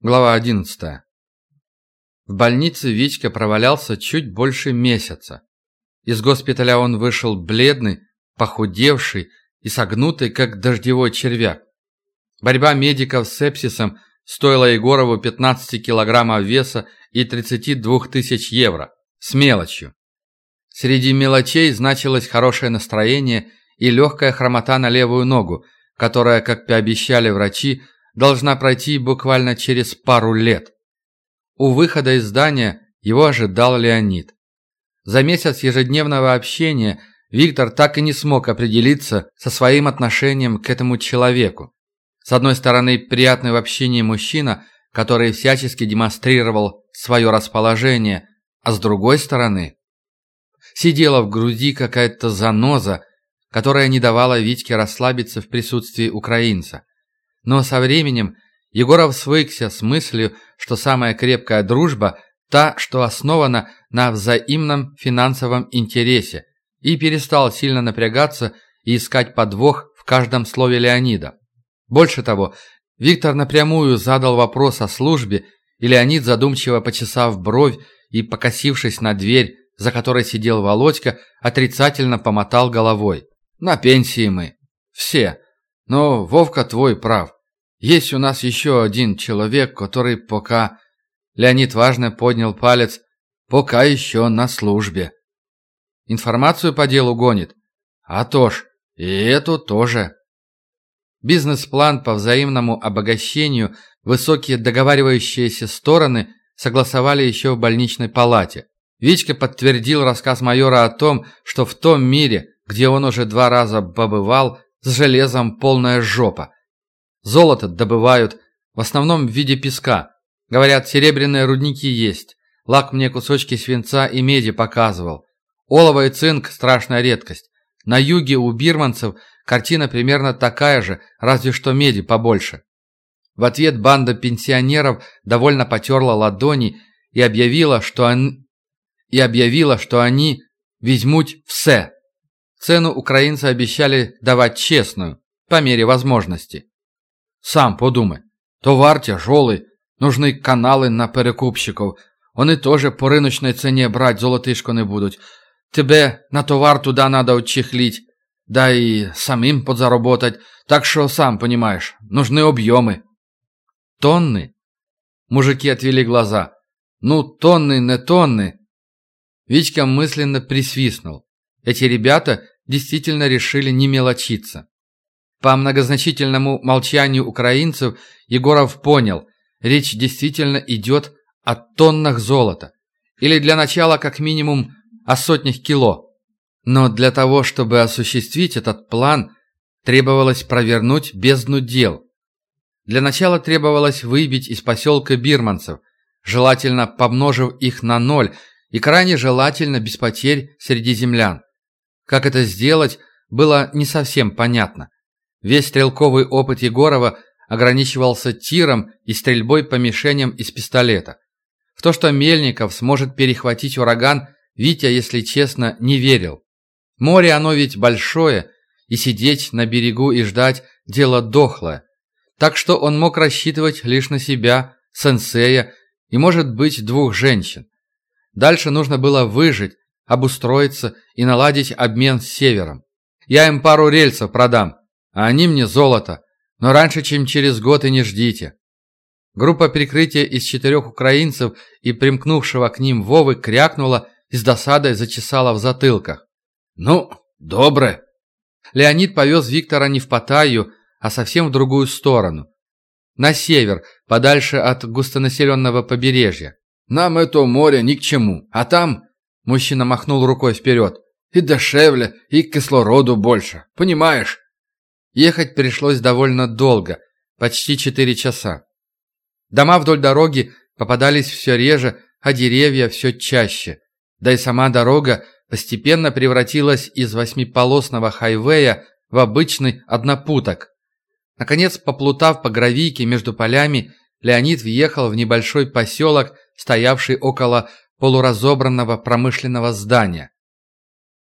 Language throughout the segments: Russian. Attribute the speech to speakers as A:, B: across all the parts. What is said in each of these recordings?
A: Глава 11. В больнице Витька провалялся чуть больше месяца. Из госпиталя он вышел бледный, похудевший и согнутый, как дождевой червяк. Борьба медиков с сепсисом стоила Егорову 15 килограммов веса и 32 тысяч евро. С мелочью. Среди мелочей значилось хорошее настроение и легкая хромота на левую ногу, которая, как пообещали врачи, должна пройти буквально через пару лет. У выхода из здания его ожидал Леонид. За месяц ежедневного общения Виктор так и не смог определиться со своим отношением к этому человеку. С одной стороны, приятный в общении мужчина, который всячески демонстрировал свое расположение, а с другой стороны, сидела в груди какая-то заноза, которая не давала Витьке расслабиться в присутствии украинца. Но со временем Егоров свыкся с мыслью, что самая крепкая дружба – та, что основана на взаимном финансовом интересе, и перестал сильно напрягаться и искать подвох в каждом слове Леонида. Больше того, Виктор напрямую задал вопрос о службе, и Леонид, задумчиво почесав бровь и покосившись на дверь, за которой сидел Володька, отрицательно помотал головой. «На пенсии мы. Все. Но Вовка твой прав. Есть у нас еще один человек, который пока...» Леонид важно поднял палец. «Пока еще на службе». «Информацию по делу гонит?» «А то ж, и эту тоже». Бизнес-план по взаимному обогащению высокие договаривающиеся стороны согласовали еще в больничной палате. Вичка подтвердил рассказ майора о том, что в том мире, где он уже два раза побывал, с железом полная жопа. Золото добывают, в основном в виде песка. Говорят, серебряные рудники есть. Лак мне кусочки свинца и меди показывал. Олово и цинк – страшная редкость. На юге у бирманцев картина примерно такая же, разве что меди побольше. В ответ банда пенсионеров довольно потерла ладони и объявила, что, он... и объявила, что они возьмут все. Цену украинцы обещали давать честную, по мере возможности. Сам подумай. Товар тяжелый, нужны канали на перекупщиков. Вони тоже по рыночной цене брать золотишко не будуть. Тебе на товар туда надо отчехлить, да и самим подзаработать. Так что, сам понимаешь, нужны объемы. Тонны? Мужики отвели глаза. Ну, тонны, не тонны. Витька мысленно присвистнул. Эти ребята действительно решили не мелочиться. По многозначительному молчанию украинцев Егоров понял, речь действительно идет о тоннах золота. Или для начала как минимум о сотнях кило. Но для того, чтобы осуществить этот план, требовалось провернуть бездну дел. Для начала требовалось выбить из поселка бирманцев, желательно помножив их на ноль и крайне желательно без потерь среди землян. Как это сделать, было не совсем понятно. Весь стрелковый опыт Егорова ограничивался тиром и стрельбой по мишеням из пистолета. В то, что Мельников сможет перехватить ураган, Витя, если честно, не верил. Море оно ведь большое, и сидеть на берегу и ждать – дело дохлое. Так что он мог рассчитывать лишь на себя, сенсея и, может быть, двух женщин. Дальше нужно было выжить, обустроиться и наладить обмен с севером. Я им пару рельсов продам, а они мне золото. Но раньше, чем через год, и не ждите. Группа прикрытия из четырех украинцев и примкнувшего к ним Вовы крякнула и с досадой зачесала в затылках. «Ну, добре». Леонид повез Виктора не в Паттайю, а совсем в другую сторону. На север, подальше от густонаселенного побережья. «Нам это море ни к чему, а там...» Мужчина махнул рукой вперед. «И дешевле, и кислороду больше, понимаешь?» Ехать пришлось довольно долго, почти четыре часа. Дома вдоль дороги попадались все реже, а деревья все чаще. Да и сама дорога постепенно превратилась из восьмиполосного хайвея в обычный однопуток. Наконец, поплутав по гравийке между полями, Леонид въехал в небольшой поселок, стоявший около полуразобранного промышленного здания.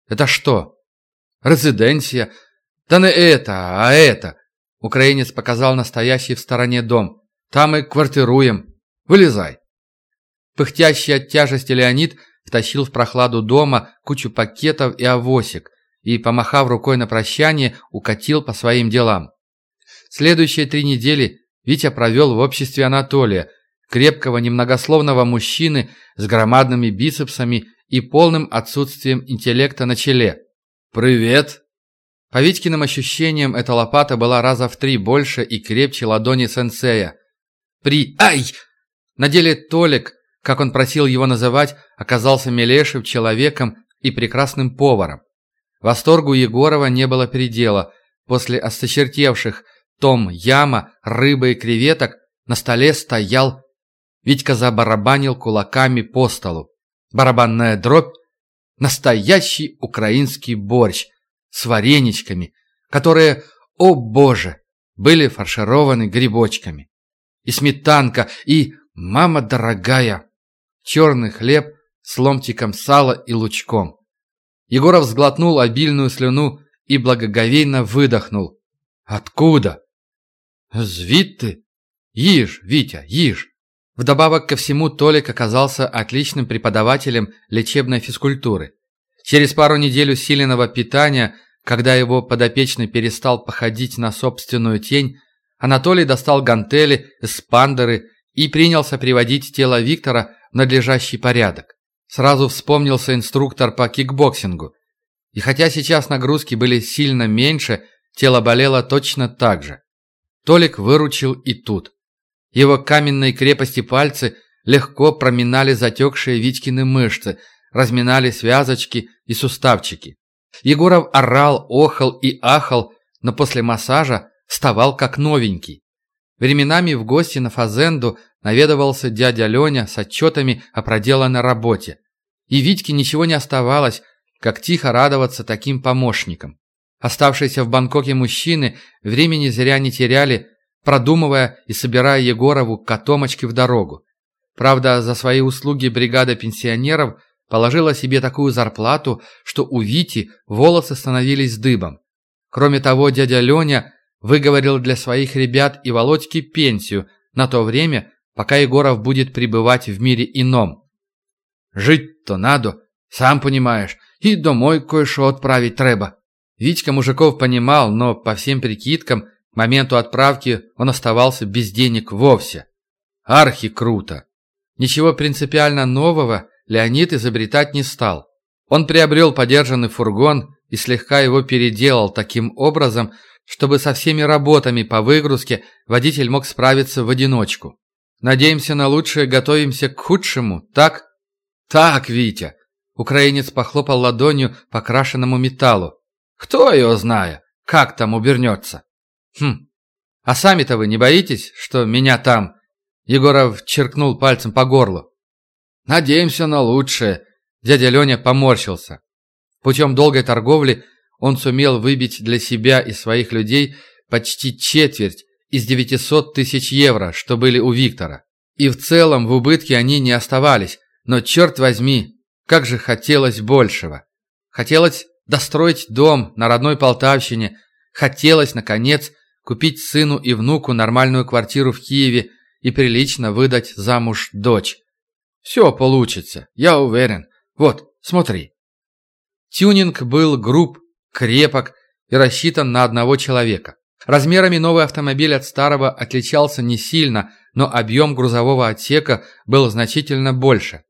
A: «Это что? Резиденция?» «Да не это, а это!» Украинец показал настоящий в стороне дом. Там и квартируем. Вылезай. Пыхтящий от тяжести Леонид втащил в прохладу дома кучу пакетов и авосик и, помахав рукой на прощание, укатил по своим делам. Следующие три недели Витя провел в обществе Анатолия, крепкого немногословного мужчины с громадными бицепсами и полным отсутствием интеллекта на челе. «Привет!» По Витькиным ощущениям, эта лопата была раза в три больше и крепче ладони сенсея. При... Ай! На деле Толик, как он просил его называть, оказался милейшим человеком и прекрасным поваром. Восторгу Егорова не было предела. После осточертевших том яма, рыбы и креветок на столе стоял... Витька забарабанил кулаками по столу. Барабанная дробь – настоящий украинский борщ с вареничками, которые, о боже, были фаршированы грибочками. И сметанка, и, мама дорогая, черный хлеб с ломтиком сала и лучком. Егоров сглотнул обильную слюну и благоговейно выдохнул. «Откуда?» «Звідти? Ешь, Витя, ешь!» Вдобавок ко всему, Толик оказался отличным преподавателем лечебной физкультуры. Через пару недель усиленного питания, когда его подопечный перестал походить на собственную тень, Анатолий достал гантели, эспандеры и принялся приводить тело Виктора в надлежащий порядок. Сразу вспомнился инструктор по кикбоксингу. И хотя сейчас нагрузки были сильно меньше, тело болело точно так же. Толик выручил и тут. Его каменные крепости пальцы легко проминали затекшие Витькины мышцы, разминали связочки и суставчики. Егоров орал, охал и ахал, но после массажа вставал как новенький. Временами в гости на Фазенду наведывался дядя Леня с отчетами о проделанной работе. И Витьке ничего не оставалось, как тихо радоваться таким помощникам. Оставшиеся в Бангкоке мужчины времени зря не теряли, продумывая и собирая Егорову котомочки в дорогу. Правда, за свои услуги бригада пенсионеров положила себе такую зарплату, что у Вити волосы становились дыбом. Кроме того, дядя Леня выговорил для своих ребят и Володьки пенсию на то время, пока Егоров будет пребывать в мире ином. «Жить-то надо, сам понимаешь, и домой кое-что отправить треба». Витька мужиков понимал, но по всем прикидкам к моменту отправки он оставался без денег вовсе. Архи круто. Ничего принципиально нового Леонид изобретать не стал. Он приобрел подержанный фургон и слегка его переделал таким образом, чтобы со всеми работами по выгрузке водитель мог справиться в одиночку. Надеемся на лучшее, готовимся к худшему, так? Так, Витя. Украинец похлопал ладонью по крашенному металлу. Кто его знает, как там убернется? «Хм, а сами-то вы не боитесь, что меня там...» Егоров черкнул пальцем по горлу. «Надеемся на лучшее», — дядя Леня поморщился. Путем долгой торговли он сумел выбить для себя и своих людей почти четверть из 900 тысяч евро, что были у Виктора. И в целом в убытке они не оставались, но черт возьми, как же хотелось большего. Хотелось достроить дом на родной Полтавщине, хотелось, наконец, купить сыну и внуку нормальную квартиру в Киеве и прилично выдать замуж дочь. Все получится, я уверен. Вот, смотри. Тюнинг был груб, крепок и рассчитан на одного человека. Размерами новый автомобиль от старого отличался не сильно, но объем грузового отсека был значительно больше.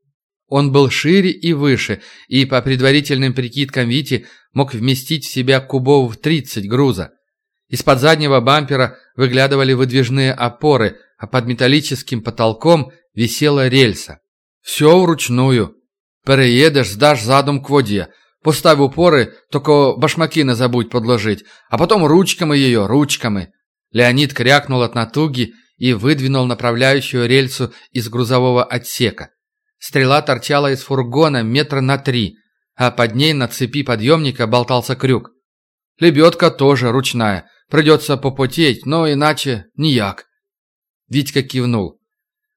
A: Он был шире и выше, и по предварительным прикидкам Вити мог вместить в себя кубов 30 груза. Из-под заднего бампера выглядывали выдвижные опоры, а под металлическим потолком висела рельса. Все вручную. Переедешь, сдашь задом к воде. Поставь упоры, только башмаки не забудь подложить, а потом ручками ее, ручками. Леонид крякнул от натуги и выдвинул направляющую рельсу из грузового отсека. Стрела торчала из фургона метра на три, а под ней на цепи подъемника болтался крюк. Лебедка тоже ручная, Придется попотеть, но иначе нияк». Витька кивнул.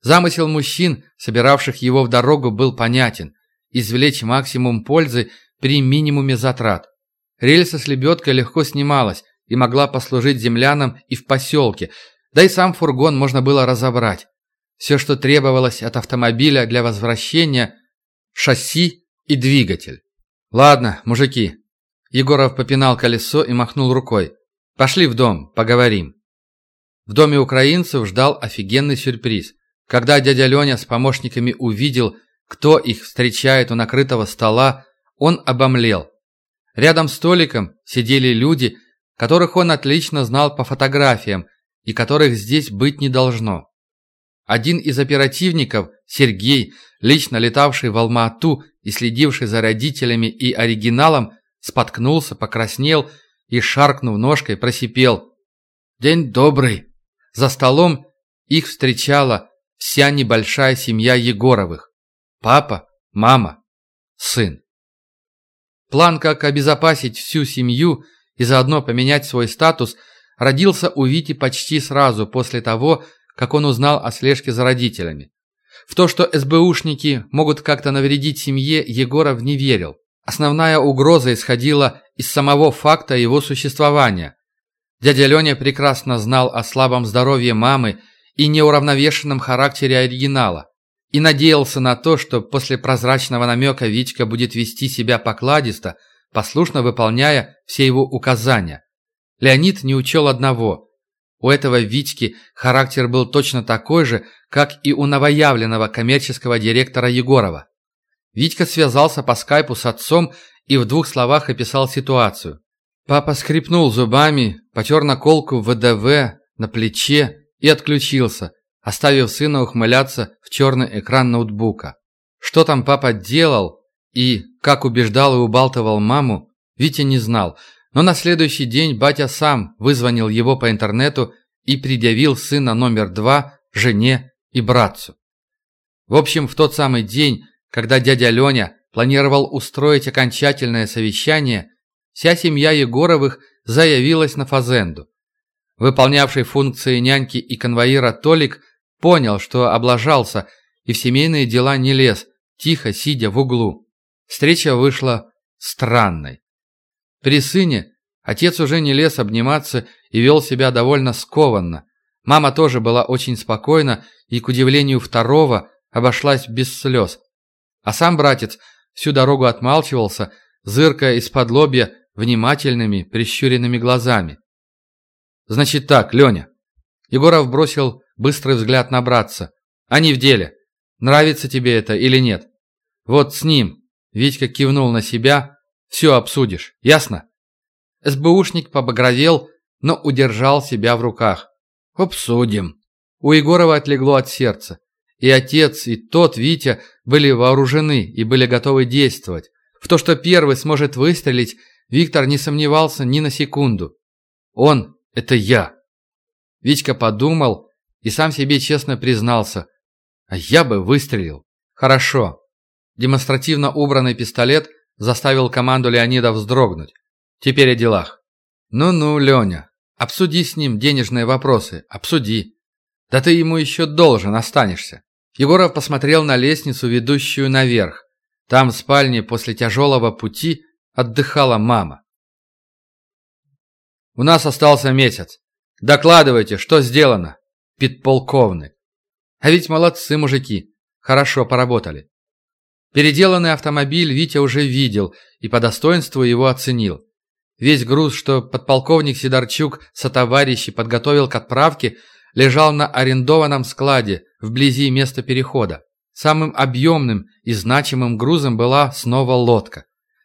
A: Замысел мужчин, собиравших его в дорогу, был понятен. Извлечь максимум пользы при минимуме затрат. Рельса с лебедкой легко снималась и могла послужить землянам и в поселке, Да и сам фургон можно было разобрать. Все, что требовалось от автомобиля для возвращения – шасси и двигатель. «Ладно, мужики». Егоров попинал колесо и махнул рукой. «Пошли в дом, поговорим». В доме украинцев ждал офигенный сюрприз. Когда дядя Леня с помощниками увидел, кто их встречает у накрытого стола, он обомлел. Рядом с столиком сидели люди, которых он отлично знал по фотографиям и которых здесь быть не должно. Один из оперативников, Сергей, лично летавший в Алма-Ату и следивший за родителями и оригиналом, споткнулся, покраснел и, шаркнув ножкой, просипел. «День добрый!» За столом их встречала вся небольшая семья Егоровых. Папа, мама, сын. План, как обезопасить всю семью и заодно поменять свой статус, родился у Вити почти сразу после того, как он узнал о слежке за родителями. В то, что СБУшники могут как-то навредить семье, Егоров не верил. Основная угроза исходила из самого факта его существования. Дядя Леня прекрасно знал о слабом здоровье мамы и неуравновешенном характере оригинала и надеялся на то, что после прозрачного намека Витька будет вести себя покладисто, послушно выполняя все его указания. Леонид не учел одного. У этого Витьки характер был точно такой же, как и у новоявленного коммерческого директора Егорова. Витька связался по скайпу с отцом и в двух словах описал ситуацию. Папа скрипнул зубами, потер наколку ВДВ на плече и отключился, оставив сына ухмыляться в черный экран ноутбука. Что там папа делал и как убеждал и убалтывал маму, Витя не знал, но на следующий день батя сам вызвонил его по интернету и предъявил сына номер два жене и братцу. В общем, в тот самый день, когда дядя Леня планировал устроить окончательное совещание, вся семья Егоровых заявилась на фазенду. Выполнявший функции няньки и конвоира Толик Понял, что облажался и в семейные дела не лез, тихо сидя в углу. Встреча вышла странной. При сыне отец уже не лез обниматься и вел себя довольно скованно. Мама тоже была очень спокойна и, к удивлению второго, обошлась без слез. А сам братец всю дорогу отмалчивался, зыркая из-под лобья внимательными, прищуренными глазами. «Значит так, Леня». Егоров бросил быстрый взгляд на братца. «Они в деле. Нравится тебе это или нет? Вот с ним». Витька кивнул на себя. «Все обсудишь. Ясно?» СБУшник побагровел, но удержал себя в руках. «Обсудим». У Егорова отлегло от сердца. И отец, и тот, Витя, были вооружены и были готовы действовать. В то, что первый сможет выстрелить, Виктор не сомневался ни на секунду. Он – это я. Витька подумал и сам себе честно признался. А я бы выстрелил. Хорошо. Демонстративно убранный пистолет заставил команду Леонида вздрогнуть. Теперь о делах. Ну-ну, Леня, обсуди с ним денежные вопросы, обсуди. Да ты ему еще должен останешься. Егоров посмотрел на лестницу, ведущую наверх. Там в спальне после тяжелого пути отдыхала мама. «У нас остался месяц. Докладывайте, что сделано подполковник. А ведь молодцы мужики, хорошо поработали. Переделанный автомобиль Витя уже видел и по достоинству его оценил. Весь груз, что подполковник Сидорчук со товарищи подготовил к отправке, лежал на арендованном складе вблизи места перехода. Самым объемным и значимым грузом была снова лодка.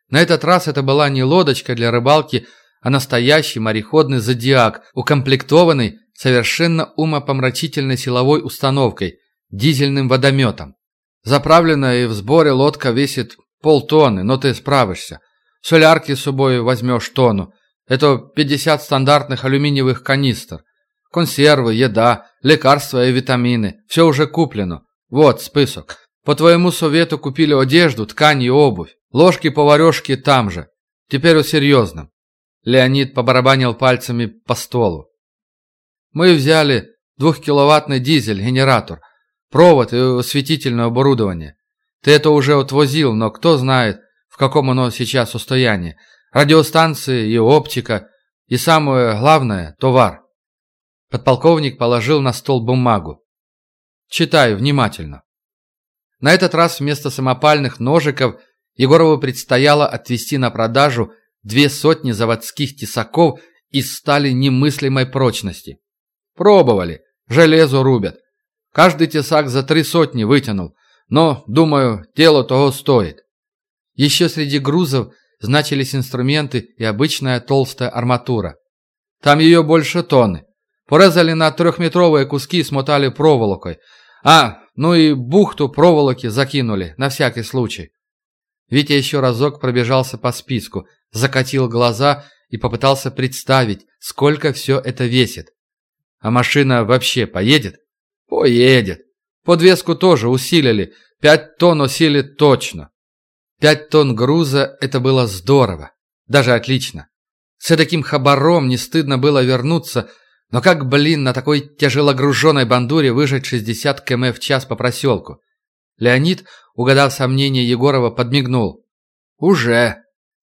A: На этот раз это была не лодочка для рыбалки, а настоящий мореходный зодиак, укомплектованный совершенно умопомрачительной силовой установкой, дизельным водометом. Заправленная и в сборе лодка весит полтонны, но ты справишься. Солярки с собой возьмешь тонну. Это 50 стандартных алюминиевых канистр. Консервы, еда, лекарства и витамины. Все уже куплено. Вот список. По твоему совету купили одежду, ткань и обувь. Ложки-поварешки там же. Теперь о серьезном. Леонид побарабанил пальцами по столу. Мы взяли двухкиловаттный дизель-генератор, провод и осветительное оборудование. Ты это уже отвозил, но кто знает, в каком оно сейчас состоянии. Радиостанции и оптика, и самое главное – товар. Подполковник положил на стол бумагу. Читаю внимательно. На этот раз вместо самопальных ножиков Егорову предстояло отвезти на продажу две сотни заводских тесаков из стали немыслимой прочности. Пробовали, железо рубят. Каждый тесак за три сотни вытянул, но, думаю, дело того стоит. Еще среди грузов значились инструменты и обычная толстая арматура. Там ее больше тонны. Порезали на трехметровые куски и смотали проволокой. А, ну и бухту проволоки закинули, на всякий случай. Витя еще разок пробежался по списку, закатил глаза и попытался представить, сколько все это весит. А машина вообще поедет? Поедет. Подвеску тоже усилили, пять тонн усилит точно. Пять тонн груза – это было здорово, даже отлично. С таким хабаром не стыдно было вернуться, но как, блин, на такой тяжелогруженной бандуре выжать 60 км в час по проселку? Леонид, угадав сомнение Егорова, подмигнул. «Уже».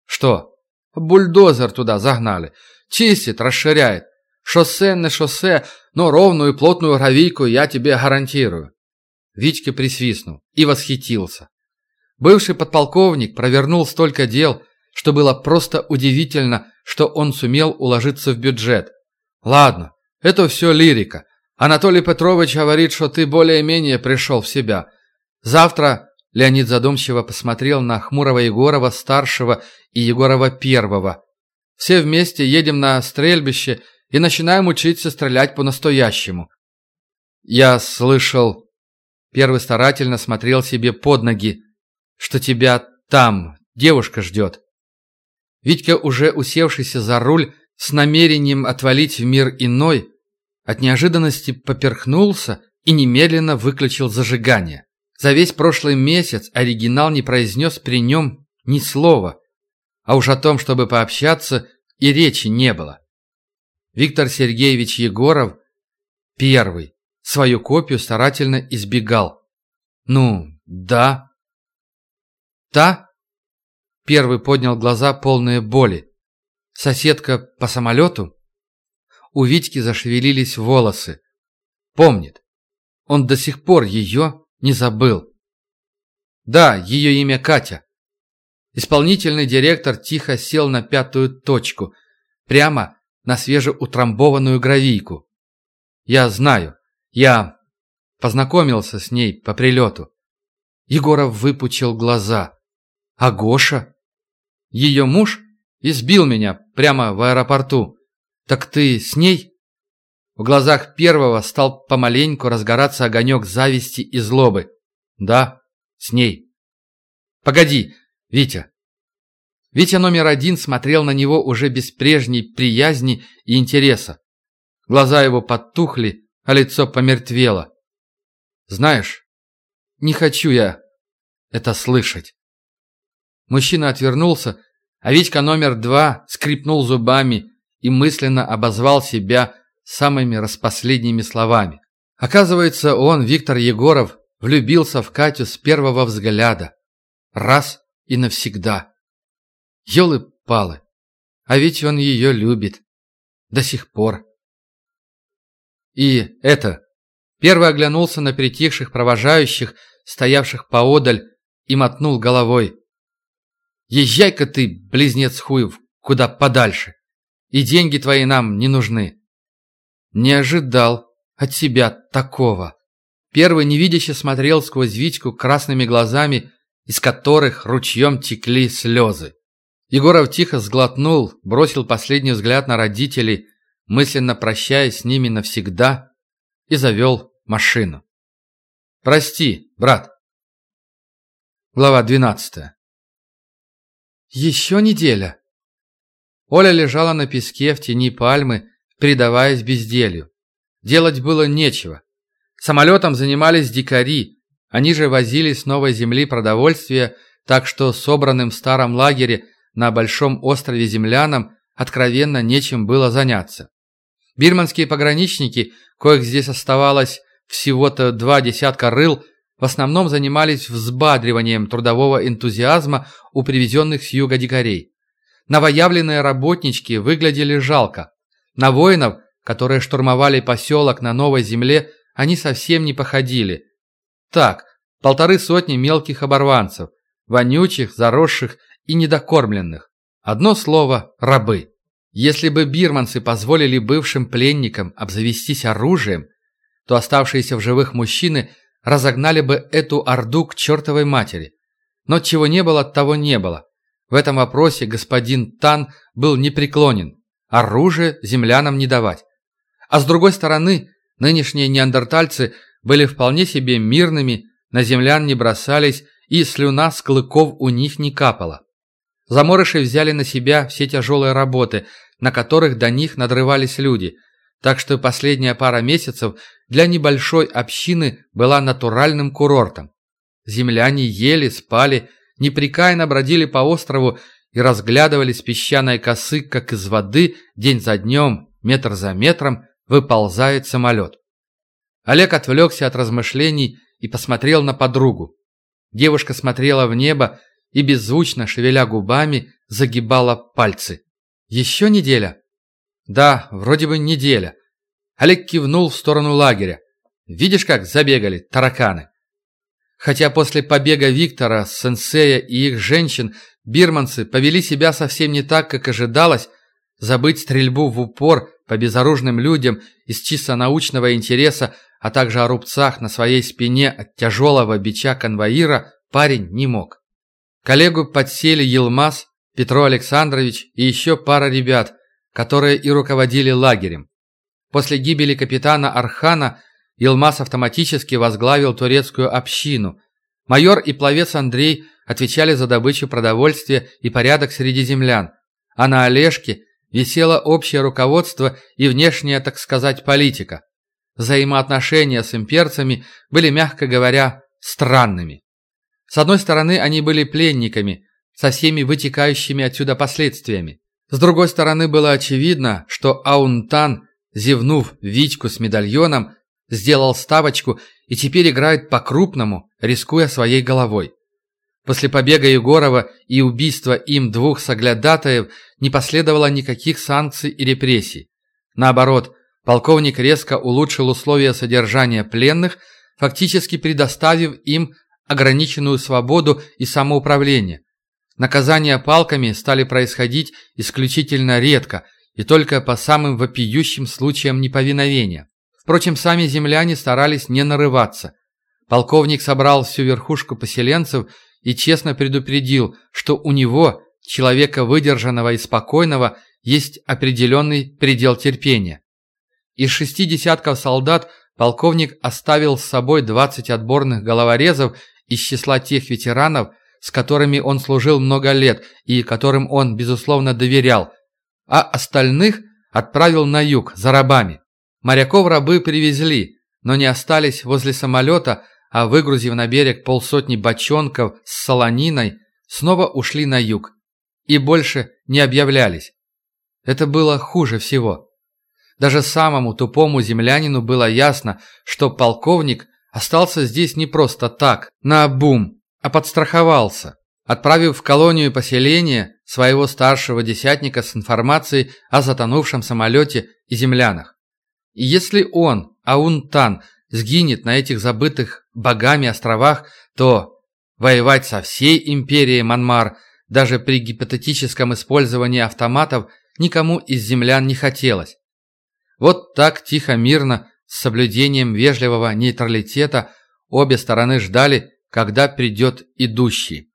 A: «Что?» «Бульдозер туда загнали. Чистит, расширяет. Шоссе не шоссе, но ровную и плотную гравийку я тебе гарантирую». Витька присвистнул и восхитился. Бывший подполковник провернул столько дел, что было просто удивительно, что он сумел уложиться в бюджет. Ладно, это все лирика. Анатолий Петрович говорит, что ты более-менее пришел в себя. Завтра Леонид задумчиво посмотрел на Хмурого Егорова старшего и Егорова первого. Все вместе едем на стрельбище и начинаем учиться стрелять по-настоящему. Я слышал... Первый старательно смотрел себе под ноги, что тебя там девушка ждет. Витька, уже усевшийся за руль, с намерением отвалить в мир иной, от неожиданности поперхнулся и немедленно выключил зажигание. За весь прошлый месяц оригинал не произнес при нем ни слова, а уж о том, чтобы пообщаться, и речи не было. Виктор Сергеевич Егоров первый свою копию старательно избегал. Ну, да. Та? Первый поднял глаза полные боли. Соседка по самолету? У Витьки зашевелились волосы. Помнит. Он до сих пор ее не забыл. Да, ее имя Катя. Исполнительный директор тихо сел на пятую точку, прямо на свежеутрамбованную гравийку. Я знаю, я познакомился с ней по прилету. Егоров выпучил глаза. А Гоша? Ее муж избил меня прямо в аэропорту. Так ты с ней?» В глазах первого стал помаленьку разгораться огонек зависти и злобы. «Да, с ней». «Погоди, Витя». Витя номер один смотрел на него уже без прежней приязни и интереса. Глаза его потухли, а лицо помертвело. «Знаешь, не хочу я это слышать». Мужчина отвернулся, а Витька номер два скрипнул зубами и мысленно обозвал себя самыми распоследними словами. Оказывается, он, Виктор Егоров, влюбился в Катю с первого взгляда. Раз и навсегда. Ёлы-палы. А ведь он ее любит. До сих пор. И это... Первый оглянулся на притихших провожающих, стоявших поодаль, и мотнул головой. Езжай-ка ты, близнец хуев, куда подальше. И деньги твои нам не нужны. Не ожидал от себя такого. Первый невидяще смотрел сквозь Витьку красными глазами, из которых ручьем текли слезы. Егоров тихо сглотнул, бросил последний взгляд на родителей, мысленно прощаясь с ними навсегда, и завел машину. «Прости, брат». Глава двенадцатая. Еще неделя. Оля лежала на песке в тени пальмы, предаваясь безделью. Делать было нечего. Самолетом занимались дикари. Они же возили с новой земли продовольствие, так что собранным в старом лагере на большом острове землянам откровенно нечем было заняться. Бирманские пограничники, коих здесь оставалось всего-то два десятка рыл, в основном занимались взбадриванием трудового энтузиазма у привезенных с юга дикарей. Новоявленные работнички выглядели жалко. На воинов, которые штурмовали поселок на Новой Земле, они совсем не походили. Так, полторы сотни мелких оборванцев, вонючих, заросших и недокормленных. Одно слово – рабы. Если бы бирманцы позволили бывшим пленникам обзавестись оружием, то оставшиеся в живых мужчины разогнали бы эту орду к чертовой матери. Но чего не было, того не было. В этом вопросе господин Тан был непреклонен. Оружие землянам не давать. А с другой стороны, нынешние неандертальцы были вполне себе мирными, на землян не бросались, и слюна с клыков у них не капала. Заморыши взяли на себя все тяжелые работы, на которых до них надрывались люди, так что последняя пара месяцев для небольшой общины была натуральным курортом. Земляне ели, спали, непрекаянно бродили по острову и разглядывали с песчаной косы, как из воды день за днем, метр за метром выползает самолет. Олег отвлекся от размышлений и посмотрел на подругу. Девушка смотрела в небо и, беззвучно шевеля губами, загибала пальцы. «Еще неделя?» «Да, вроде бы неделя». Олег кивнул в сторону лагеря. «Видишь, как забегали тараканы?» Хотя после побега Виктора, сенсея и их женщин, бирманцы повели себя совсем не так, как ожидалось, забыть стрельбу в упор по безоружным людям из чисто научного интереса, а также о рубцах на своей спине от тяжелого бича конвоира парень не мог. Коллегу подсели Елмаз, Петро Александрович и еще пара ребят, которые и руководили лагерем. После гибели капитана Архана Елмаз автоматически возглавил турецкую общину. Майор и пловец Андрей отвечали за добычу продовольствия и порядок среди землян, а на Олежке висело общее руководство и внешняя, так сказать, политика. Взаимоотношения с имперцами были, мягко говоря, странными. С одной стороны, они были пленниками, со всеми вытекающими отсюда последствиями. С другой стороны, было очевидно, что Аунтан, зевнув Витьку с медальоном, сделал ставочку и теперь играет по-крупному, рискуя своей головой. После побега Егорова и убийства им двух соглядатаев не последовало никаких санкций и репрессий. Наоборот, полковник резко улучшил условия содержания пленных, фактически предоставив им ограниченную свободу и самоуправление. Наказания палками стали происходить исключительно редко и только по самым вопиющим случаям неповиновения. Впрочем, сами земляне старались не нарываться. Полковник собрал всю верхушку поселенцев и честно предупредил, что у него, человека выдержанного и спокойного, есть определенный предел терпения. Из шести десятков солдат полковник оставил с собой 20 отборных головорезов из числа тех ветеранов, с которыми он служил много лет и которым он, безусловно, доверял, а остальных отправил на юг за рабами. Моряков рабы привезли, но не остались возле самолета, а выгрузив на берег полсотни бочонков с солониной, снова ушли на юг и больше не объявлялись. Это было хуже всего. Даже самому тупому землянину было ясно, что полковник остался здесь не просто так, на бум, а подстраховался, отправив в колонию поселения своего старшего десятника с информацией о затонувшем самолете и землянах. И если он, Аунтан, сгинет на этих забытых богами островах, то воевать со всей империей Манмар даже при гипотетическом использовании автоматов никому из землян не хотелось. Вот так тихо-мирно, с соблюдением вежливого нейтралитета, обе стороны ждали, когда придет идущий.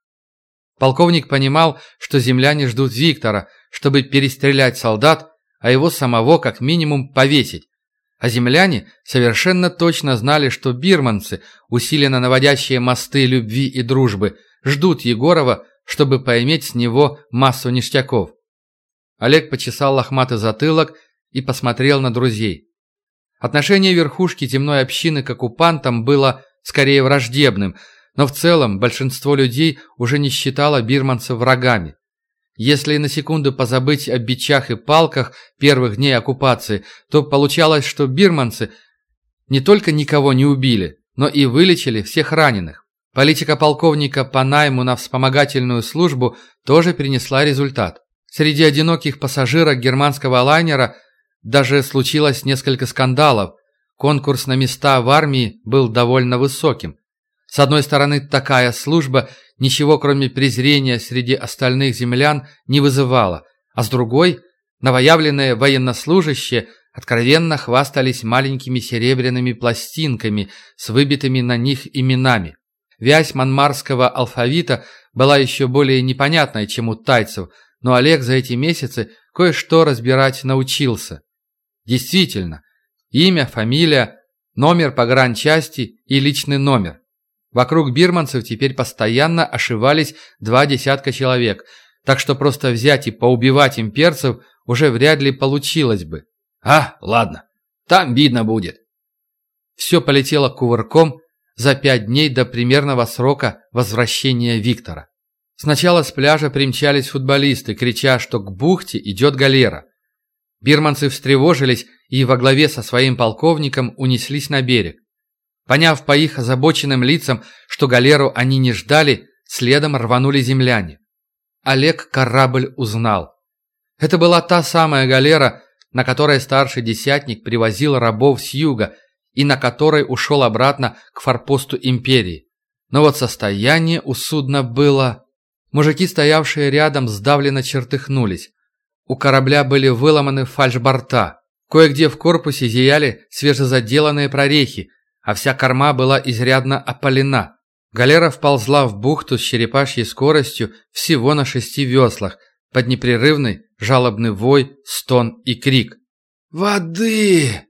A: Полковник понимал, что земляне ждут Виктора, чтобы перестрелять солдат, а его самого как минимум повесить, а земляне совершенно точно знали, что бирманцы, усиленно наводящие мосты любви и дружбы, ждут Егорова, чтобы поиметь с него массу ништяков. Олег почесал лохматый затылок и посмотрел на друзей. Отношение верхушки земной общины к оккупантам было скорее враждебным, но в целом большинство людей уже не считало бирманцев врагами. Если на секунду позабыть о бичах и палках первых дней оккупации, то получалось, что бирманцы не только никого не убили, но и вылечили всех раненых. Политика полковника по найму на вспомогательную службу тоже принесла результат. Среди одиноких пассажиров германского лайнера Даже случилось несколько скандалов. Конкурс на места в армии был довольно высоким. С одной стороны, такая служба ничего кроме презрения среди остальных землян не вызывала, а с другой, новоявленные военнослужащие откровенно хвастались маленькими серебряными пластинками с выбитыми на них именами. Вязь манмарского алфавита была еще более непонятной, чем у тайцев, но Олег за эти месяцы кое-что разбирать научился. Действительно, имя, фамилия, номер погранчасти и личный номер. Вокруг бирманцев теперь постоянно ошивались два десятка человек, так что просто взять и поубивать имперцев уже вряд ли получилось бы. А, ладно, там видно будет. Все полетело кувырком за пять дней до примерного срока возвращения Виктора. Сначала с пляжа примчались футболисты, крича, что к бухте идет галера. Бирманцы встревожились и во главе со своим полковником унеслись на берег. Поняв по их озабоченным лицам, что галеру они не ждали, следом рванули земляне. Олег корабль узнал. Это была та самая галера, на которой старший десятник привозил рабов с юга и на которой ушел обратно к форпосту империи. Но вот состояние у судна было... Мужики, стоявшие рядом, сдавленно чертыхнулись. У корабля были выломаны фальшборта. Кое-где в корпусе зияли свежезаделанные прорехи, а вся корма была изрядно опалена. Галера вползла в бухту с черепашьей скоростью всего на шести веслах, под непрерывный жалобный вой, стон и крик. «Воды!»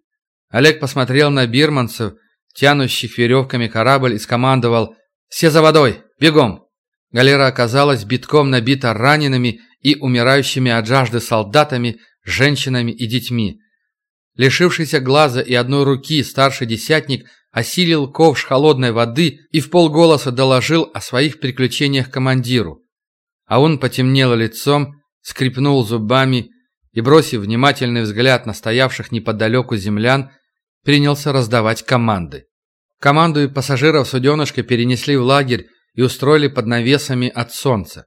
A: Олег посмотрел на бирманцев, тянущих веревками корабль, и скомандовал «Все за водой! Бегом!» Галера оказалась битком набита ранеными и умирающими от жажды солдатами, женщинами и детьми. Лишившийся глаза и одной руки старший десятник осилил ковш холодной воды и в полголоса доложил о своих приключениях командиру. А он потемнел лицом, скрипнул зубами и, бросив внимательный взгляд на стоявших неподалеку землян, принялся раздавать команды. Команду и пассажиров суденышка перенесли в лагерь и устроили под навесами от солнца.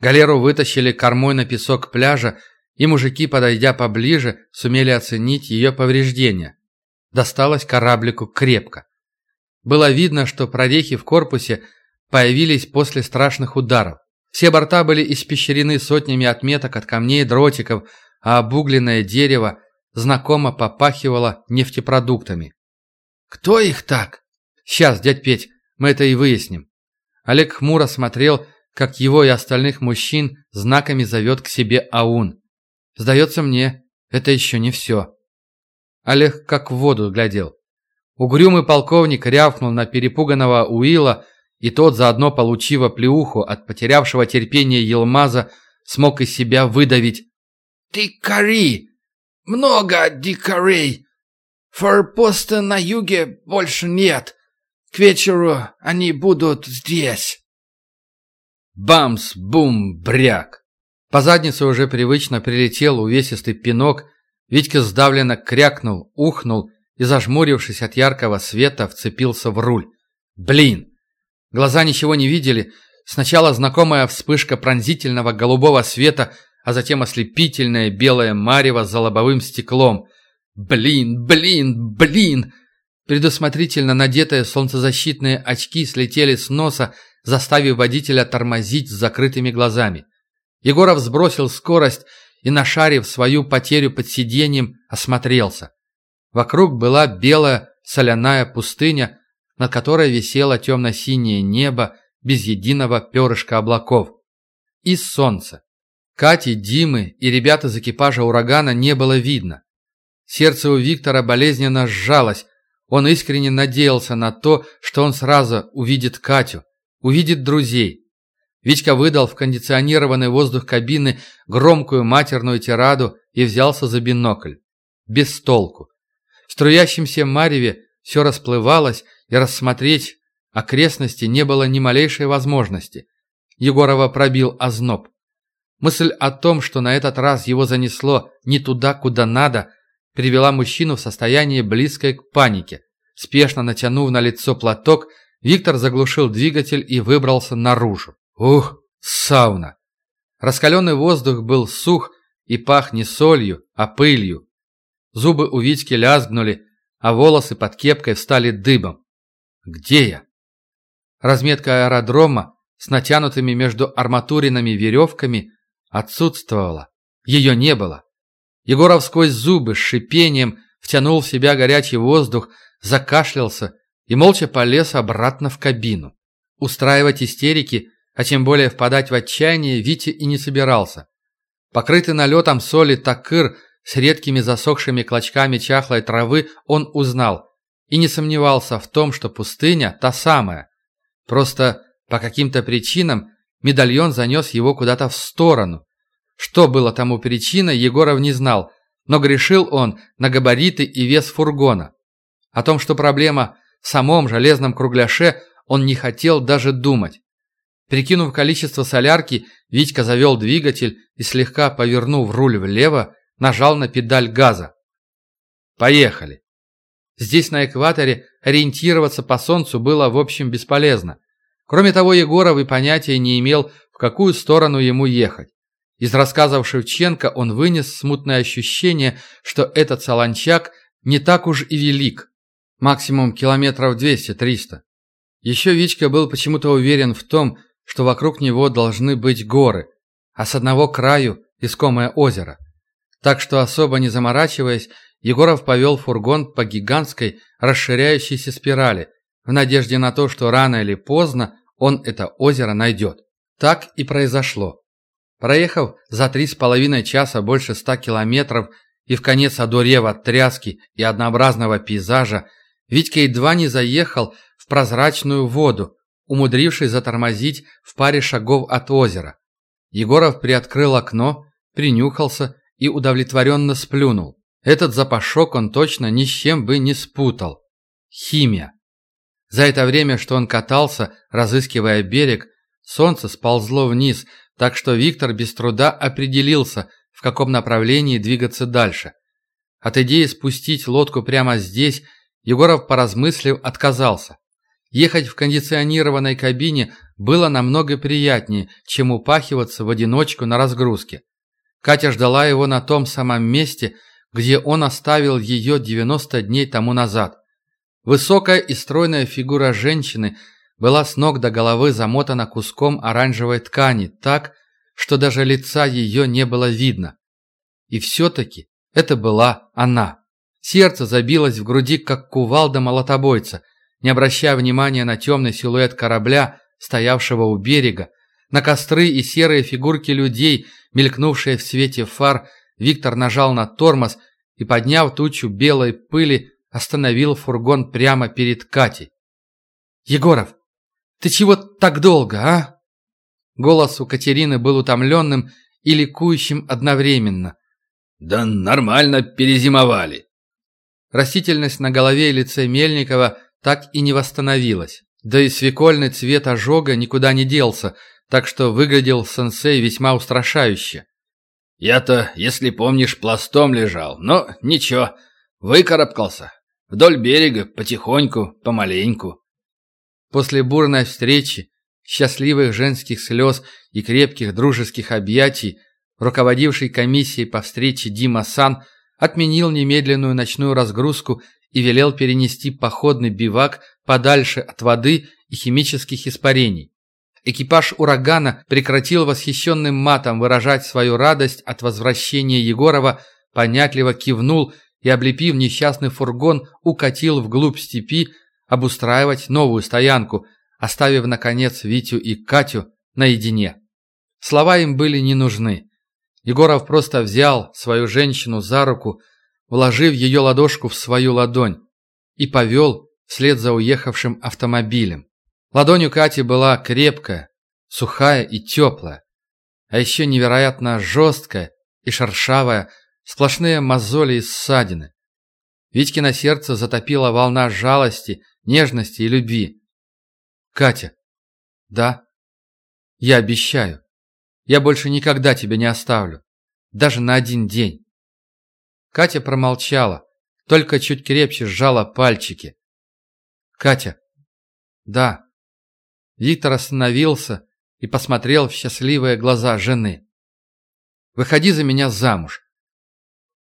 A: Галеру вытащили кормой на песок пляжа, и мужики, подойдя поближе, сумели оценить ее повреждения. Досталось кораблику крепко. Было видно, что прорехи в корпусе появились после страшных ударов. Все борта были испещрены сотнями отметок от камней и дротиков, а обугленное дерево знакомо попахивало нефтепродуктами. «Кто их так?» «Сейчас, дядь Петь, мы это и выясним». Олег хмуро смотрел, как его и остальных мужчин знаками зовет к себе Аун. «Сдается мне, это еще не все». Олег как в воду глядел. Угрюмый полковник рявкнул на перепуганного Уила, и тот, заодно получив оплеуху от потерявшего терпение Елмаза, смог из себя выдавить «Дикари! Много дикарей! Форпоста на юге больше нет. К вечеру они будут здесь!» Бамс, бум, бряк! По заднице уже привычно прилетел увесистый пинок, Витька сдавленно крякнул, ухнул и, зажмурившись от яркого света, вцепился в руль. «Блин!» Глаза ничего не видели. Сначала знакомая вспышка пронзительного голубого света, а затем ослепительное белое марево за лобовым стеклом. Блин, блин, блин! Предусмотрительно надетые солнцезащитные очки слетели с носа, заставив водителя тормозить с закрытыми глазами. Егоров сбросил скорость и, нашарив свою потерю под сиденьем, осмотрелся. Вокруг была белая соляная пустыня, над которой висело темно-синее небо без единого перышка облаков. И солнце. Кати, Димы и ребят из экипажа «Урагана» не было видно. Сердце у Виктора болезненно сжалось. Он искренне надеялся на то, что он сразу увидит Катю, увидит друзей. Витька выдал в кондиционированный воздух кабины громкую матерную тираду и взялся за бинокль. Без толку. В струящемся мареве все расплывалось, и рассмотреть окрестности не было ни малейшей возможности. Егорова пробил озноб. Мысль о том, что на этот раз его занесло не туда, куда надо, привела мужчину в состояние близкое к панике. Спешно натянув на лицо платок, Виктор заглушил двигатель и выбрался наружу. Ух, сауна! Раскаленный воздух был сух и пах не солью, а пылью. Зубы у Витьки лязгнули, а волосы под кепкой встали дыбом. Где я? Разметка аэродрома с натянутыми между арматуринами веревками отсутствовала. Ее не было. Егоров сквозь зубы с шипением втянул в себя горячий воздух, закашлялся и молча полез обратно в кабину. Устраивать истерики, а тем более впадать в отчаяние, Витя и не собирался. Покрытый налетом соли такыр с редкими засохшими клочками чахлой травы он узнал и не сомневался в том, что пустыня та самая. Просто по каким-то причинам медальон занес его куда-то в сторону. Что было тому причиной, Егоров не знал, но грешил он на габариты и вес фургона. О том, что проблема в самом железном кругляше, он не хотел даже думать. Прикинув количество солярки, Витька завел двигатель и, слегка повернув руль влево, нажал на педаль газа. «Поехали!» Здесь, на экваторе, ориентироваться по солнцу было, в общем, бесполезно. Кроме того, Егоров и понятия не имел, в какую сторону ему ехать. Из рассказов Шевченко он вынес смутное ощущение, что этот солончак не так уж и велик. Максимум километров 200-300. Еще Вичка был почему-то уверен в том, что вокруг него должны быть горы, а с одного краю искомое озеро. Так что, особо не заморачиваясь, Егоров повел фургон по гигантской, расширяющейся спирали, в надежде на то, что рано или поздно он это озеро найдет. Так и произошло. Проехав за три с половиной часа больше ста километров и в конец одурев от тряски и однообразного пейзажа, Витька едва не заехал в прозрачную воду, умудрившись затормозить в паре шагов от озера. Егоров приоткрыл окно, принюхался и удовлетворенно сплюнул. Этот запашок он точно ни с чем бы не спутал. Химия. За это время, что он катался, разыскивая берег, солнце сползло вниз, так что Виктор без труда определился, в каком направлении двигаться дальше. От идеи спустить лодку прямо здесь Егоров, поразмыслив, отказался. Ехать в кондиционированной кабине было намного приятнее, чем упахиваться в одиночку на разгрузке. Катя ждала его на том самом месте, где он оставил ее 90 дней тому назад. Высокая и стройная фигура женщины была с ног до головы замотана куском оранжевой ткани так, что даже лица ее не было видно. И все-таки это была она. Сердце забилось в груди, как кувалда молотобойца, не обращая внимания на темный силуэт корабля, стоявшего у берега, на костры и серые фигурки людей, мелькнувшие в свете фар, Виктор нажал на тормоз и, подняв тучу белой пыли, остановил фургон прямо перед Катей. «Егоров, ты чего так долго, а?» Голос у Катерины был утомленным и ликующим одновременно.
B: «Да нормально перезимовали.
A: Растительность на голове и лице Мельникова так и не восстановилась. Да и свекольный цвет ожога никуда не делся, так что выглядел сенсей весьма устрашающе.
B: «Я-то, если помнишь, пластом лежал, но ничего, выкарабкался. Вдоль берега, потихоньку, помаленьку».
A: После бурной встречи, счастливых женских слез и крепких дружеских объятий, руководивший комиссией по встрече Дима Сан – отменил немедленную ночную разгрузку и велел перенести походный бивак подальше от воды и химических испарений. Экипаж «Урагана» прекратил восхищенным матом выражать свою радость от возвращения Егорова, понятливо кивнул и, облепив несчастный фургон, укатил вглубь степи обустраивать новую стоянку, оставив, наконец, Витю и Катю наедине. Слова им были не нужны. Егоров просто взял свою женщину за руку, вложив ее ладошку в свою ладонь, и повел вслед за уехавшим автомобилем. Ладонь у Кати была крепкая, сухая и теплая, а еще невероятно жесткая и шершавая, сплошные мозоли и ссадины. Витькино сердце затопила волна жалости, нежности и любви. «Катя!» «Да?» «Я обещаю!» Я больше никогда тебя не оставлю. Даже на один день. Катя промолчала, только чуть крепче сжала пальчики. Катя. Да. Виктор остановился и посмотрел в счастливые глаза жены. Выходи за меня замуж.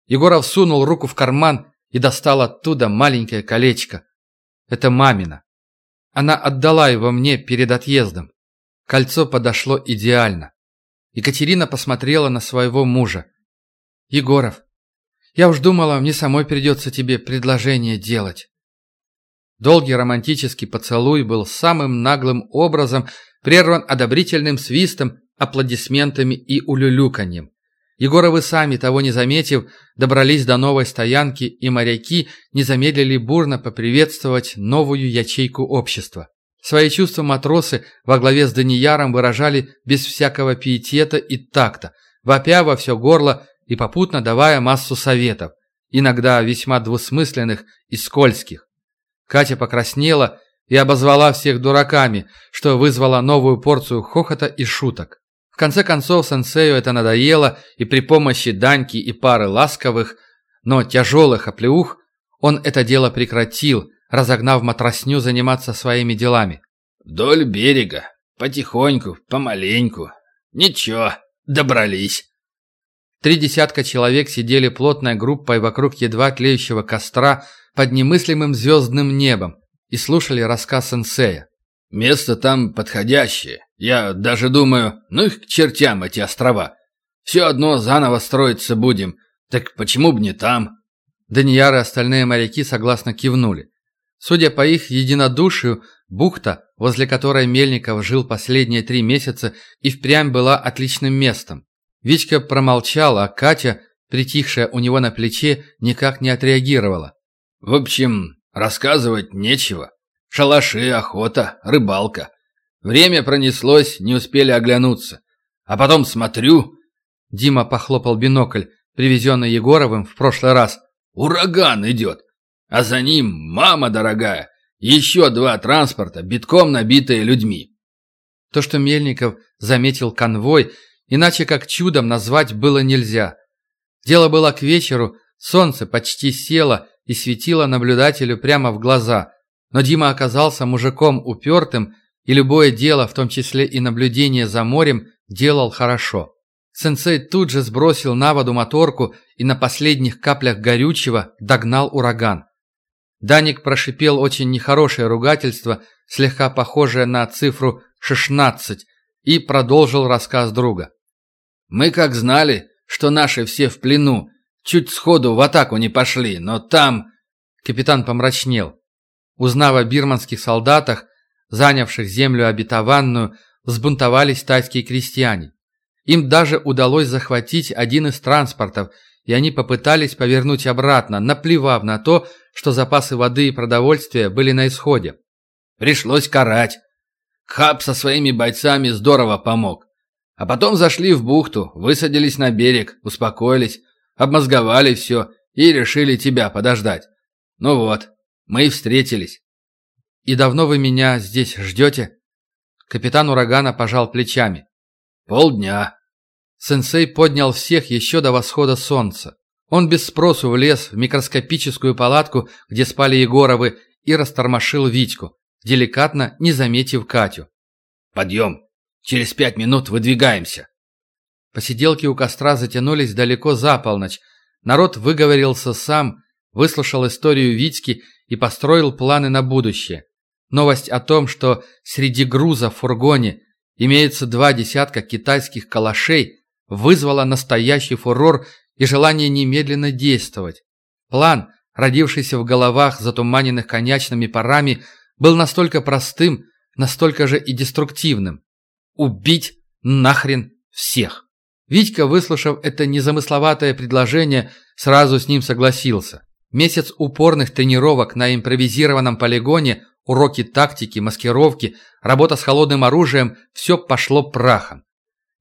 A: Егоров сунул руку в карман и достал оттуда маленькое колечко. Это мамина. Она отдала его мне перед отъездом. Кольцо подошло идеально. Екатерина посмотрела на своего мужа. «Егоров, я уж думала, мне самой придется тебе предложение делать». Долгий романтический поцелуй был самым наглым образом прерван одобрительным свистом, аплодисментами и улюлюканьем. Егоровы сами, того не заметив, добрались до новой стоянки, и моряки не замедлили бурно поприветствовать новую ячейку общества. Свои чувства матросы во главе с Данияром выражали без всякого пиетета и такта, вопя во все горло и попутно давая массу советов, иногда весьма двусмысленных и скользких. Катя покраснела и обозвала всех дураками, что вызвало новую порцию хохота и шуток конце концов, сенсею это надоело, и при помощи Даньки и пары ласковых, но тяжелых оплеух, он это дело прекратил, разогнав матросню заниматься своими делами.
B: «Вдоль берега, потихоньку, помаленьку. Ничего, добрались».
A: Три десятка человек сидели плотной группой вокруг едва тлеющего костра под немыслимым звездным небом и слушали рассказ сенсея.
B: Место там подходящее. Я даже думаю, ну их к чертям эти острова. Все одно заново строиться будем. Так почему бы не там?»
A: Данияр и остальные моряки согласно кивнули. Судя по их единодушию, бухта, возле которой Мельников жил последние три месяца, и впрямь была отличным местом. Витька промолчал, а Катя, притихшая у него на плече, никак не отреагировала.
B: «В общем, рассказывать нечего. Шалаши, охота, рыбалка. Время пронеслось, не успели оглянуться. А потом смотрю...
A: Дима похлопал бинокль, привезенный Егоровым в прошлый раз.
B: Ураган идет. А за ним, мама дорогая, еще два транспорта, битком набитые людьми.
A: То, что Мельников заметил конвой, иначе как чудом назвать было нельзя. Дело было к вечеру, солнце почти село и светило наблюдателю прямо в глаза – но Дима оказался мужиком упертым, и любое дело, в том числе и наблюдение за морем, делал хорошо. Сенсей тут же сбросил на воду моторку и на последних каплях горючего догнал ураган. Даник прошипел очень нехорошее ругательство, слегка похожее на цифру 16, и продолжил рассказ друга.
B: «Мы как знали, что наши все в плену, чуть сходу в атаку не пошли, но там...»
A: Капитан помрачнел. Узнав о бирманских солдатах, занявших землю обетованную, взбунтовались тайские крестьяне. Им даже удалось захватить один из транспортов, и они попытались повернуть обратно, наплевав на то, что запасы воды и продовольствия были на исходе.
B: Пришлось карать. Хаб со своими бойцами здорово помог. А потом зашли в бухту, высадились на берег, успокоились, обмозговали все и решили тебя подождать. Ну вот, мы и встретились.
A: И давно вы меня здесь ждете? Капитан урагана пожал плечами.
B: Полдня.
A: Сенсей поднял всех еще до восхода солнца. Он без спросу влез в микроскопическую палатку, где спали Егоровы, и растормошил Витьку, деликатно не заметив Катю.
B: «Подъем! Через пять минут выдвигаемся!»
A: Посиделки у костра затянулись далеко за полночь. Народ выговорился сам, выслушал историю Витьки и построил планы на будущее. Новость о том, что среди груза в фургоне имеется два десятка китайских калашей, вызвала настоящий фурор и желание немедленно действовать. План, родившийся в головах затуманенных конячными парами, был настолько простым, настолько же и деструктивным. Убить нахрен всех. Витька, выслушав это незамысловатое предложение, сразу с ним согласился. Месяц упорных тренировок на импровизированном полигоне, уроки тактики, маскировки, работа с холодным оружием – все пошло прахом.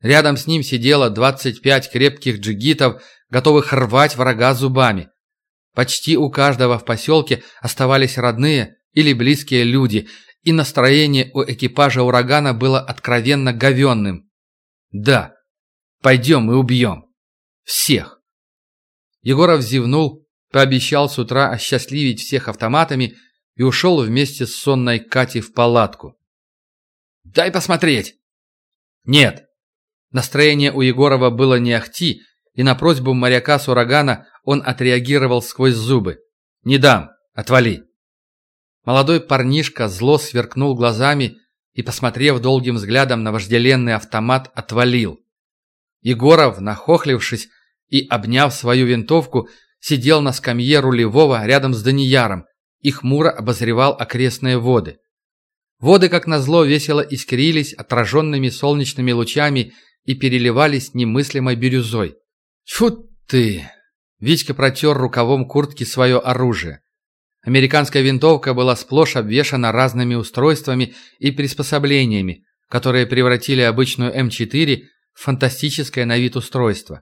A: Рядом с ним сидело 25 крепких джигитов, готовых рвать врага зубами. Почти у каждого в поселке оставались родные или близкие люди, и настроение у экипажа урагана было откровенно говенным. Да, пойдем и убьем. Всех. Егоров зевнул, Пообещал с утра осчастливить всех автоматами и ушел вместе с сонной Катей в палатку. «Дай посмотреть!» «Нет!» Настроение у Егорова было не ахти, и на просьбу моряка с урагана он отреагировал сквозь зубы. «Не дам! Отвали!» Молодой парнишка зло сверкнул глазами и, посмотрев долгим взглядом на вожделенный автомат, отвалил. Егоров, нахохлившись и обняв свою винтовку, сидел на скамье рулевого рядом с Данияром и хмуро обозревал окрестные воды. Воды, как назло, весело искрились отраженными солнечными лучами и переливались немыслимой бирюзой. «Тьфу ты!» Витька протер рукавом куртки свое оружие. Американская винтовка была сплошь обвешана разными устройствами и приспособлениями, которые превратили обычную М4 в фантастическое на вид устройство.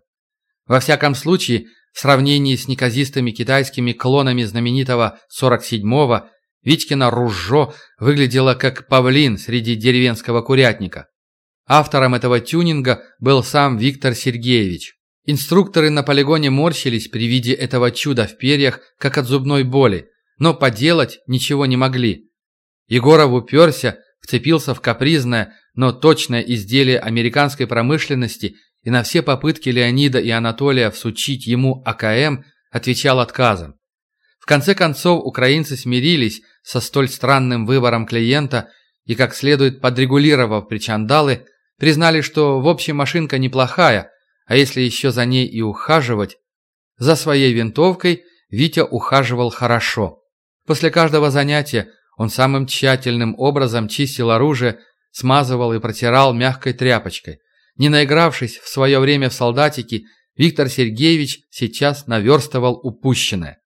A: Во всяком случае, в сравнении с неказистыми китайскими клонами знаменитого 47-го, Витькино ружжо выглядело как павлин среди деревенского курятника. Автором этого тюнинга был сам Виктор Сергеевич. Инструкторы на полигоне морщились при виде этого чуда в перьях, как от зубной боли, но поделать ничего не могли. Егоров уперся, вцепился в капризное, но точное изделие американской промышленности и на все попытки Леонида и Анатолия всучить ему АКМ отвечал отказом. В конце концов, украинцы смирились со столь странным выбором клиента и, как следует подрегулировав причандалы, признали, что в общем машинка неплохая, а если еще за ней и ухаживать, за своей винтовкой Витя ухаживал хорошо. После каждого занятия он самым тщательным образом чистил оружие, смазывал и протирал мягкой тряпочкой. Не наигравшись в свое время в солдатики, Виктор Сергеевич сейчас наверстывал упущенное.